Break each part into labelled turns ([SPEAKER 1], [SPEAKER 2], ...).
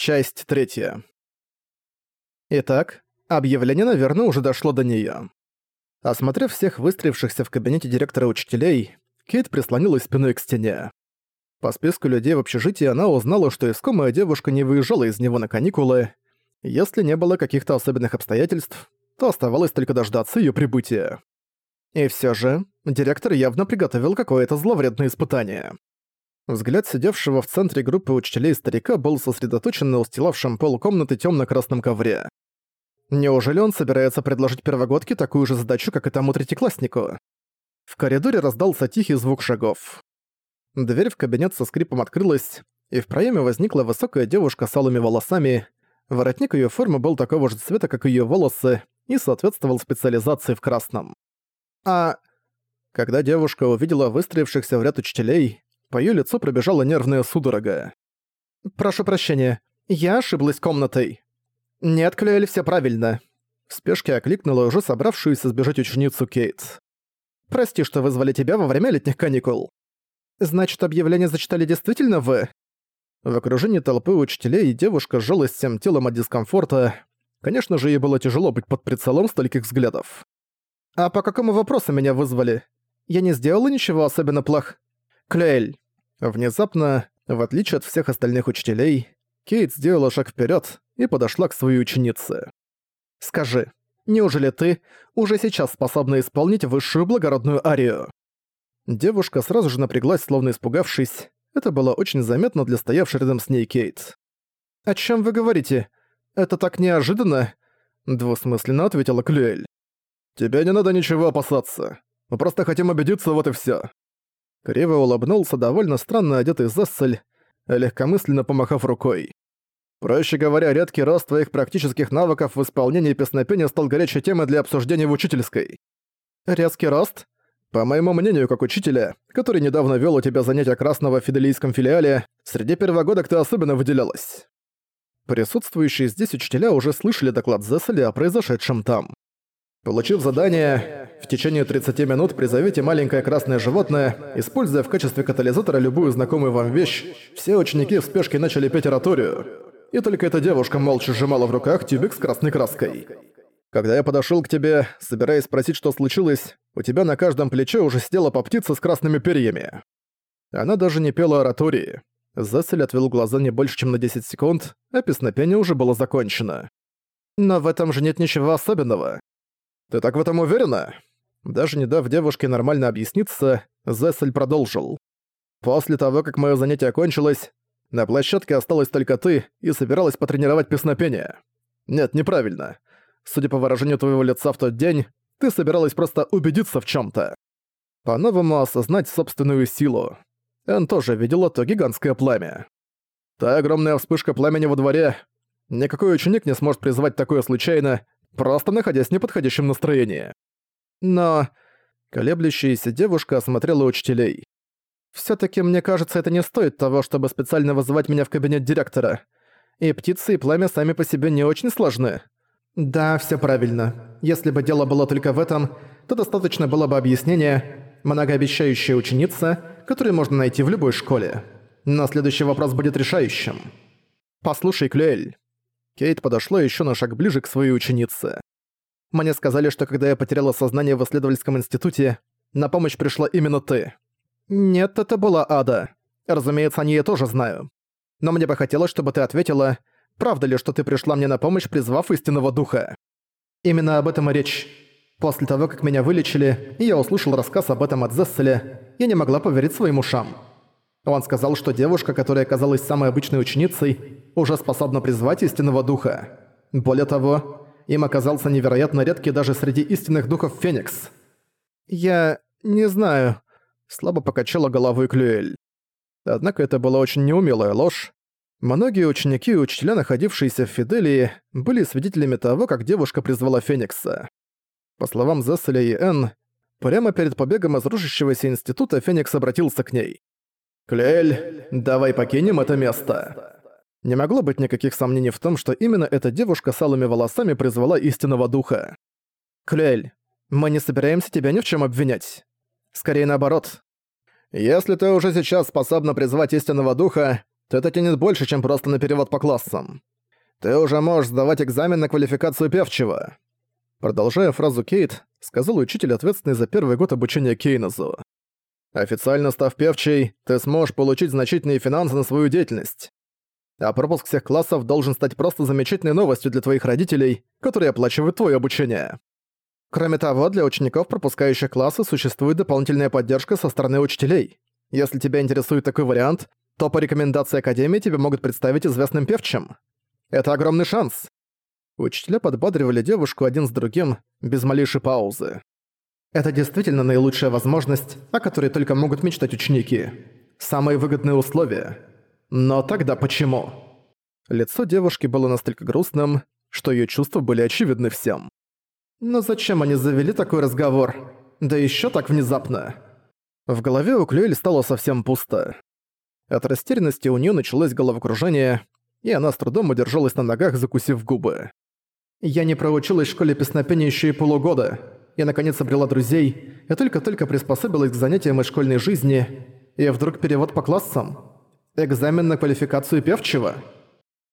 [SPEAKER 1] Часть третья. Итак, объявление, наверное, уже дошло до неё. Осмотрев всех выстроившихся в кабинете директора учителей, Кейт прислонилась спиной к стене. По списку людей в общежитии она узнала, что искомая девушка не выезжала из него на каникулы. Если не было каких-то особенных обстоятельств, то оставалось только дождаться её прибытия. И всё же, директор явно приготовил какое-то зловредное испытание. Взгляд сидевшего в центре группы учителей старика был сосредоточен на устилавшем пол комнаты тёмно-красном ковре. Неужели он собирается предложить первогодке такую же задачу, как и тому третьекласснику? В коридоре раздался тихий звук шагов. Дверь в кабинет со скрипом открылась, и в проеме возникла высокая девушка с алыми волосами. Воротник её формы был такого же цвета, как её волосы, и соответствовал специализации в красном. А... Когда девушка увидела выстроившихся в ряд учителей, по её лицу пробежала нервная судорога. «Прошу прощения, я ошиблась комнатой». «Нет, Клюэль, всё правильно». В спешке окликнула уже собравшуюся сбежать ученицу Кейт. «Прости, что вызвали тебя во время летних каникул». «Значит, объявление зачитали действительно вы?» В окружении толпы учителей девушка сжалась всем телом от дискомфорта. Конечно же, ей было тяжело быть под прицелом стольких взглядов. «А по какому вопросу меня вызвали? Я не сделала ничего особенно плох...» Клейль. Внезапно, в отличие от всех остальных учителей, Кейт сделала шаг вперед и подошла к своей ученице. «Скажи, неужели ты уже сейчас способна исполнить высшую благородную арию?» Девушка сразу же напряглась, словно испугавшись. Это было очень заметно для стоявшей рядом с ней Кейт. «О чем вы говорите? Это так неожиданно?» Двусмысленно ответила Клюэль. «Тебе не надо ничего опасаться. Мы просто хотим убедиться, вот и всё. Криво улыбнулся довольно странно одетый Зессель, легкомысленно помахав рукой. Проще говоря, редкий рост твоих практических навыков в исполнении песнопения стал горячей темой для обсуждения в учительской. Резкий рост? По моему мнению, как учителя, который недавно вел у тебя занятия красного в фиделийском филиале, среди первогодок ты особенно выделялась. Присутствующие здесь учителя уже слышали доклад Зесселя о произошедшем там. Получив задание, в течение 30 минут призовите маленькое красное животное, используя в качестве катализатора любую знакомую вам вещь, все ученики в спешке начали петь ораторию. И только эта девушка молча сжимала в руках тюбик с красной краской. Когда я подошёл к тебе, собираясь спросить, что случилось, у тебя на каждом плече уже сидела по птице с красными перьями. Она даже не пела оратории. Зессель отвел глаза не больше, чем на 10 секунд, а песнопение уже было закончено. Но в этом же нет ничего особенного. «Ты так в этом уверена?» Даже не дав девушке нормально объясниться, Зессель продолжил. «После того, как моё занятие кончилось, на площадке осталась только ты и собиралась потренировать песнопение. Нет, неправильно. Судя по выражению твоего лица в тот день, ты собиралась просто убедиться в чём-то. По-новому осознать собственную силу. Эн тоже видела то гигантское пламя. Та огромная вспышка пламени во дворе. Никакой ученик не сможет призвать такое случайно, просто находясь в неподходящем настроении. Но... Колеблющаяся девушка осмотрела учителей. «Всё-таки, мне кажется, это не стоит того, чтобы специально вызывать меня в кабинет директора. И птицы, и пламя сами по себе не очень сложны». «Да, всё правильно. Если бы дело было только в этом, то достаточно было бы объяснения «многообещающая ученица», которую можно найти в любой школе. Но следующий вопрос будет решающим. «Послушай, Клюэль, Кейт подошла еще на шаг ближе к своей ученице. «Мне сказали, что когда я потеряла сознание в исследовательском институте, на помощь пришла именно ты». «Нет, это была Ада. Разумеется, они я тоже знаю. Но мне бы хотелось, чтобы ты ответила, правда ли, что ты пришла мне на помощь, призвав истинного духа?» «Именно об этом и речь. После того, как меня вылечили, я услышал рассказ об этом от Зесселя, я не могла поверить своим ушам. Он сказал, что девушка, которая оказалась самой обычной ученицей, уже способна призвать истинного духа. Более того, им оказался невероятно редкий даже среди истинных духов Феникс. «Я... не знаю», — слабо покачала головой Клюэль. Однако это была очень неумелая ложь. Многие ученики и учителя, находившиеся в Фиделии, были свидетелями того, как девушка призвала Феникса. По словам Зесселя и Энн, прямо перед побегом из рушащегося института Феникс обратился к ней. «Клель, давай покинем это место». Не могло быть никаких сомнений в том, что именно эта девушка с алыми волосами призвала истинного духа. «Клель, мы не собираемся тебя ни в чем обвинять. Скорее наоборот. Если ты уже сейчас способна призвать истинного духа, Это тянет больше, чем просто на перевод по классам. Ты уже можешь сдавать экзамен на квалификацию певчего». Продолжая фразу Кейт, сказал учитель, ответственный за первый год обучения Кейнозу. «Официально став певчей, ты сможешь получить значительные финансы на свою деятельность. А пропуск всех классов должен стать просто замечательной новостью для твоих родителей, которые оплачивают твое обучение. Кроме того, для учеников, пропускающих классы, существует дополнительная поддержка со стороны учителей. Если тебя интересует такой вариант, то по рекомендации Академии тебя могут представить известным певчим. Это огромный шанс. Учителя подбадривали девушку один с другим, без малейшей паузы. Это действительно наилучшая возможность, о которой только могут мечтать ученики. Самые выгодные условия. Но тогда почему? Лицо девушки было настолько грустным, что её чувства были очевидны всем. Но зачем они завели такой разговор? Да ещё так внезапно. В голове у Клюэль стало совсем пусто. От растерянности у неё началось головокружение, и она с трудом удержалась на ногах, закусив губы. «Я не проучилась в школе песнопения ещё и полугода. Я наконец обрела друзей, я только-только приспособилась к занятиям из школьной жизни, и вдруг перевод по классам. Экзамен на квалификацию певчего?»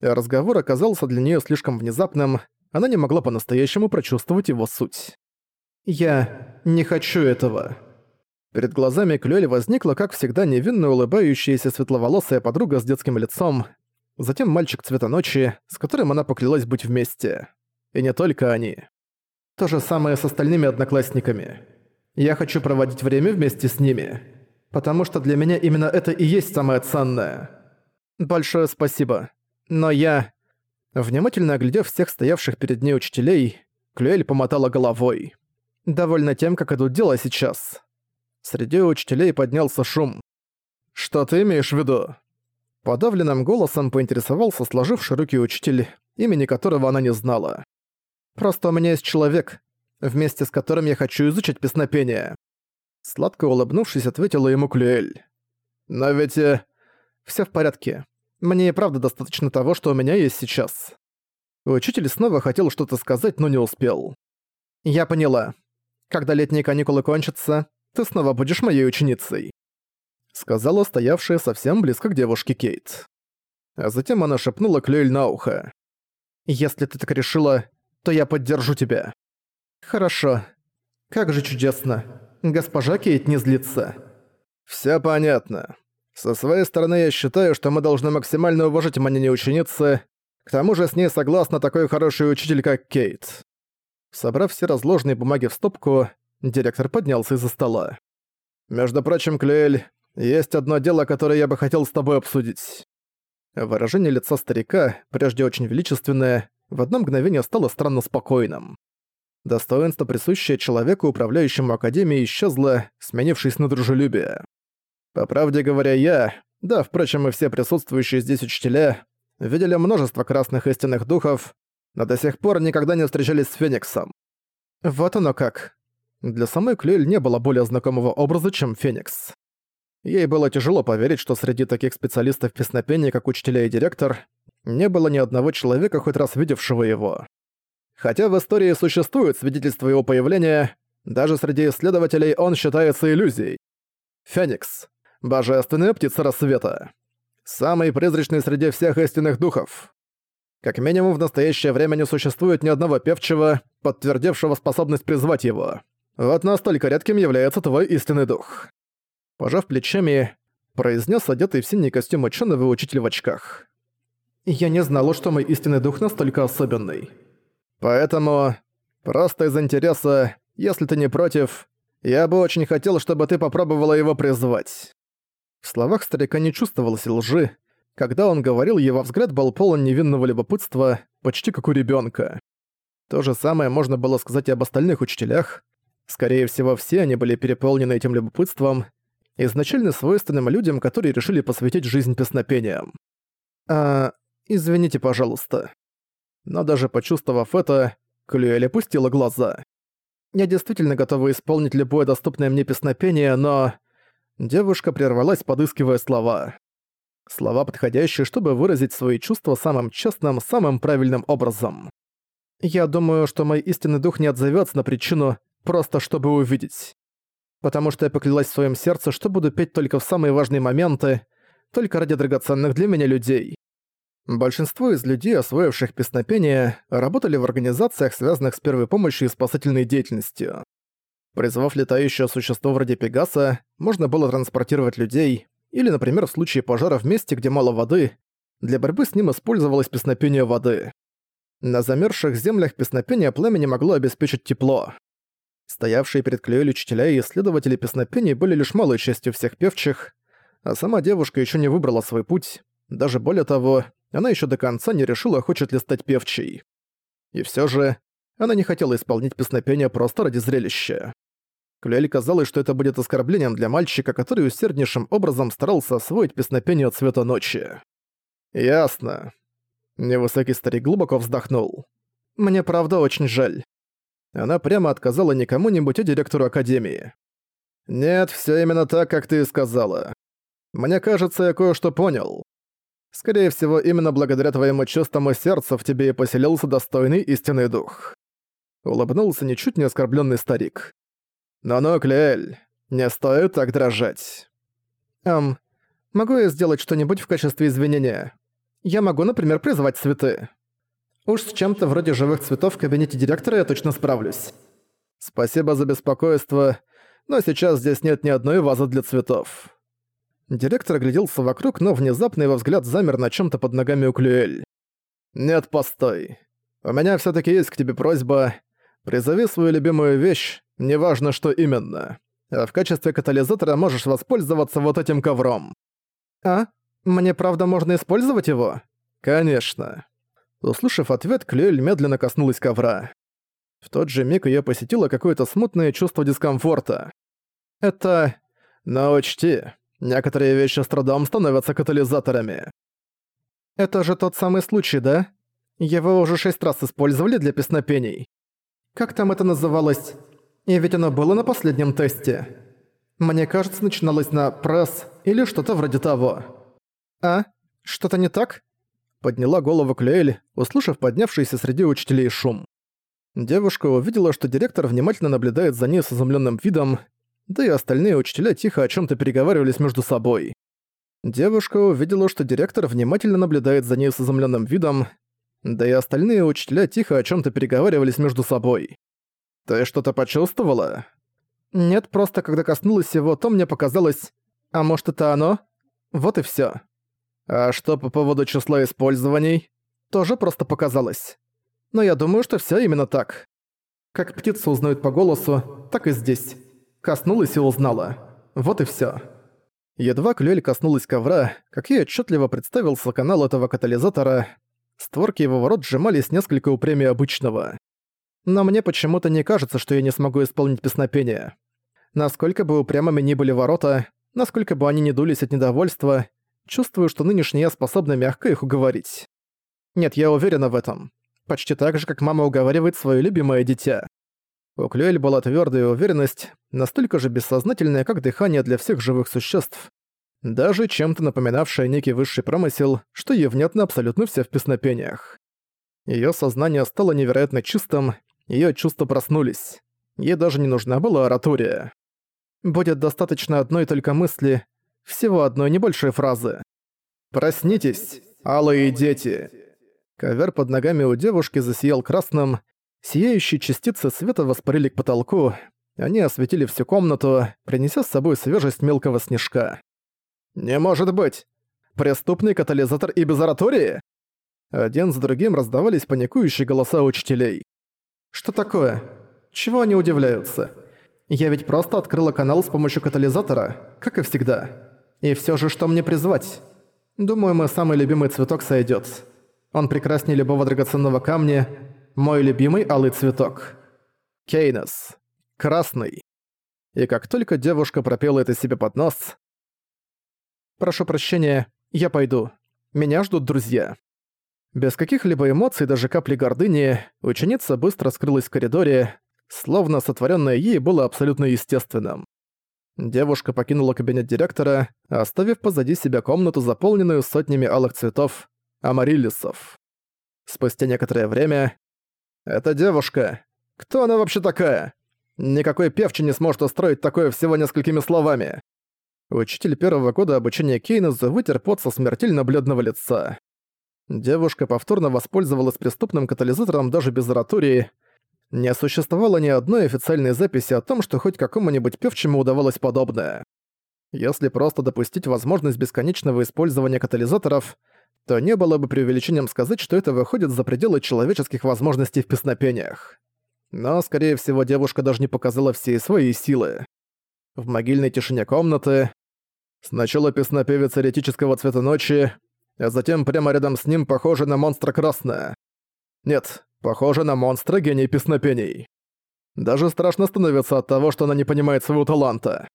[SPEAKER 1] Разговор оказался для неё слишком внезапным, она не могла по-настоящему прочувствовать его суть. «Я не хочу этого». Перед глазами Клюэль возникла, как всегда, невинно улыбающаяся светловолосая подруга с детским лицом, затем мальчик цвета ночи, с которым она поклялась быть вместе. И не только они. То же самое с остальными одноклассниками. Я хочу проводить время вместе с ними, потому что для меня именно это и есть самое ценное. Большое спасибо. Но я... Внимательно оглядев всех стоявших перед ней учителей, Клюэль помотала головой. Довольно тем, как идут дела сейчас. Среди учителей поднялся шум. «Что ты имеешь в виду?» Подавленным голосом поинтересовался сложивший руки учитель, имени которого она не знала. «Просто у меня есть человек, вместе с которым я хочу изучить песнопение». Сладко улыбнувшись, ответила ему Клюэль. «Но ведь... Э, всё в порядке. Мне и правда достаточно того, что у меня есть сейчас». Учитель снова хотел что-то сказать, но не успел. «Я поняла. Когда летние каникулы кончатся, ты снова будешь моей ученицей», сказала стоявшая совсем близко к девушке Кейт. А затем она шепнула Клюэль на ухо. «Если ты так решила, то я поддержу тебя». «Хорошо. Как же чудесно. Госпожа Кейт не злится». «Всё понятно. Со своей стороны я считаю, что мы должны максимально уважать мнение ученицы, к тому же с ней согласна такой хороший учитель, как Кейт». Собрав все разложенные бумаги в стопку, Директор поднялся из-за стола. «Между прочим, Клюэль, есть одно дело, которое я бы хотел с тобой обсудить». Выражение лица старика, прежде очень величественное, в одно мгновение стало странно спокойным. Достоинство, присущее человеку, управляющему Академией, исчезло, сменившись на дружелюбие. По правде говоря, я, да, впрочем, и все присутствующие здесь учителя, видели множество красных истинных духов, но до сих пор никогда не встречались с Фениксом. Вот оно как. Для самой Клюэль не было более знакомого образа, чем Феникс. Ей было тяжело поверить, что среди таких специалистов песнопения, как учителя и директор, не было ни одного человека, хоть раз видевшего его. Хотя в истории существует свидетельство его появления, даже среди исследователей он считается иллюзией. Феникс. Божественная птица рассвета. Самый призрачный среди всех истинных духов. Как минимум в настоящее время не существует ни одного певчего, подтвердившего способность призвать его. Вот настолько редким является твой истинный дух». Пожав плечами, произнес одетый в синий костюм ученого учитель в очках. «Я не знала, что мой истинный дух настолько особенный. Поэтому, просто из интереса, если ты не против, я бы очень хотел, чтобы ты попробовала его призвать». В словах старика не чувствовалось лжи. Когда он говорил, его взгляд был полон невинного любопытства, почти как у ребенка. То же самое можно было сказать и об остальных учителях, Скорее всего, все они были переполнены этим любопытством, изначально свойственным людям, которые решили посвятить жизнь песнопениям. «А, извините, пожалуйста». Но даже почувствовав это, Клюэль опустила глаза. «Я действительно готова исполнить любое доступное мне песнопение, но...» Девушка прервалась, подыскивая слова. Слова, подходящие, чтобы выразить свои чувства самым честным, самым правильным образом. «Я думаю, что мой истинный дух не отзовётся на причину, просто чтобы увидеть. Потому что я поклялась в своем сердце, что буду петь только в самые важные моменты, только ради драгоценных для меня людей. Большинство из людей, освоивших песнопение, работали в организациях, связанных с первой помощью и спасательной деятельностью. Призвав летающее существо вроде Пегаса, можно было транспортировать людей, или, например, в случае пожара в месте, где мало воды, для борьбы с ним использовалось песнопение воды. На замерзших землях песнопение пламени могло обеспечить тепло. Стоявшие перед Клюэль учителя и исследователи песнопений были лишь малой частью всех певчих, а сама девушка еще не выбрала свой путь, даже более того, она еще до конца не решила, хочет ли стать певчей. И все же, она не хотела исполнить песнопение просто ради зрелища. Клюэль казалось, что это будет оскорблением для мальчика, который усерднейшим образом старался освоить песнопение цвета ночи. «Ясно». Невысокий старик глубоко вздохнул. «Мне правда очень жаль». Она прямо отказала не кому-нибудь, а директору Академии. «Нет, все именно так, как ты и сказала. Мне кажется, я кое-что понял. Скорее всего, именно благодаря твоему и сердцу в тебе и поселился достойный истинный дух. Улыбнулся ничуть не оскорбленный старик. «Но-ну, Клеэль, не стоит так дрожать». «Эм, могу я сделать что-нибудь в качестве извинения? Я могу, например, призвать цветы. Уж с чем-то вроде живых цветов в кабинете директора я точно справлюсь». «Спасибо за беспокойство, но сейчас здесь нет ни одной вазы для цветов». Директор огляделся вокруг, но внезапно его взгляд замер на чем то под ногами у Клюэль. «Нет, постой. У меня все таки есть к тебе просьба. Призови свою любимую вещь, неважно что именно. А в качестве катализатора можешь воспользоваться вот этим ковром». «А? Мне правда можно использовать его?» «Конечно». Услышав ответ, Клюэль медленно коснулась ковра. В тот же миг её посетило какое-то смутное чувство дискомфорта. «Это... Но учти, Некоторые вещи с трудом становятся катализаторами. Это же тот самый случай, да? Его уже шесть раз использовали для песнопений. Как там это называлось? И ведь оно было на последнем тесте. Мне кажется, начиналось на пресс или что-то вроде того. А? Что-то не так? Подняла голову Клюэль, услышав поднявшийся среди учителей шум. Девушка увидела, что директор внимательно наблюдает за ней с изумленным видом, да и остальные учителя тихо о чем то переговаривались между собой. Девушка увидела, что директор внимательно наблюдает за ней с изумленным видом, да и остальные учителя тихо о чем то переговаривались между собой. «Ты что-то почувствовала?» «Нет, просто когда коснулась его, то мне показалось... А может, это оно? Вот и все. «А что по поводу числа использований?» «Тоже просто показалось. Но я думаю, что все именно так. Как птицы узнают по голосу, так и здесь. Коснулась и узнала. Вот и всё. Едва Клюэль коснулась ковра, как ей отчетливо представился канал этого катализатора. Створки его ворот сжимались несколько упрямее обычного. Но мне почему-то не кажется, что я не смогу исполнить песнопение. Насколько бы упрямыми ни были ворота, насколько бы они не дулись от недовольства, чувствую, что нынешний я способна мягко их уговорить. Нет, я уверена в этом. Почти так же, как мама уговаривает своё любимое дитя. У Клюэль была твёрдая уверенность, настолько же бессознательная, как дыхание для всех живых существ, даже чем-то напоминавшая некий высший промысел, что ей внятно абсолютно все в песнопениях. Её сознание стало невероятно чистым, её чувства проснулись. Ей даже не нужна была оратория. Будет достаточно одной только мысли, всего одной небольшой фразы. «Проснитесь, алые дети!» Ковер под ногами у девушки засиял красным, Сияющие частицы света воспарили к потолку, они осветили всю комнату, принеся с собой свежесть мелкого снежка. «Не может быть! Преступный катализатор и без оратории?» Один за другим раздавались паникующие голоса учителей. «Что такое? Чего они удивляются? Я ведь просто открыла канал с помощью катализатора, как и всегда. И все же, что мне призвать? Думаю, мой самый любимый цветок сойдет. Он прекраснее любого драгоценного камня, мой любимый алый цветок. Кейнес. Красный. И как только девушка пропела это себе под нос... «Прошу прощения, я пойду. Меня ждут друзья». Без каких-либо эмоций, даже капли гордыни, ученица быстро скрылась в коридоре, словно сотворенное ей было абсолютно естественным. Девушка покинула кабинет директора, оставив позади себя комнату, заполненную сотнями алых цветов, амариллисов. Спустя некоторое время «Это девушка. Кто она вообще такая? Никакой певчий не сможет устроить такое всего несколькими словами». Учитель первого года обучения Кейнеза вытер пот со смертельно бледного лица. Девушка повторно воспользовалась преступным катализатором даже без оратории. Не существовало ни одной официальной записи о том, что хоть какому-нибудь певчему удавалось подобное. Если просто допустить возможность бесконечного использования катализаторов, то не было бы преувеличением сказать, что это выходит за пределы человеческих возможностей в песнопениях. Но, скорее всего, девушка даже не показала всей своей силы. В могильной тишине комнаты сначала песнопевец эретического цвета ночи, а затем прямо рядом с ним похоже на монстра красная. Нет, похоже на монстра гений песнопений. Даже страшно становится от того, что она не понимает своего таланта.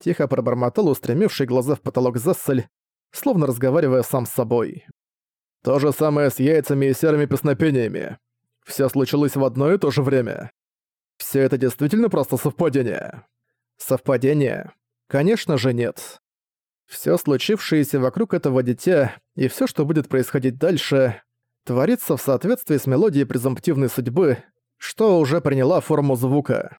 [SPEAKER 1] Тихо пробормотал устремивший глаза в потолок Зессель, словно разговаривая сам с собой. То же самое с яйцами и серыми песнопениями. Все случилось в одно и то же время. Все это действительно просто совпадение. Совпадение? Конечно же нет. Все случившееся вокруг этого дитя и все, что будет происходить дальше, творится в соответствии с мелодией презумптивной судьбы, что уже приняла форму звука.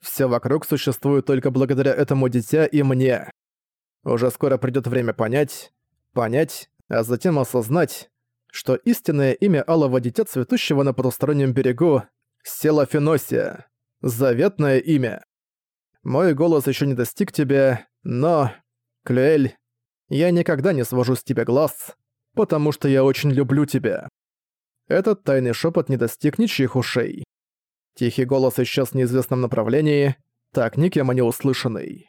[SPEAKER 1] Все вокруг существует только благодаря этому дитя и мне. Уже скоро придёт время понять, понять, а затем осознать, что истинное имя Алого Дитя Цветущего на потустороннем берегу — Села Феносия, заветное имя. Мой голос ещё не достиг тебя, но, Клюэль, я никогда не свожу с тебя глаз, потому что я очень люблю тебя. Этот тайный шепот не достиг ничьих ушей. Тихий голос исчез в неизвестном направлении, так никем и не услышанный.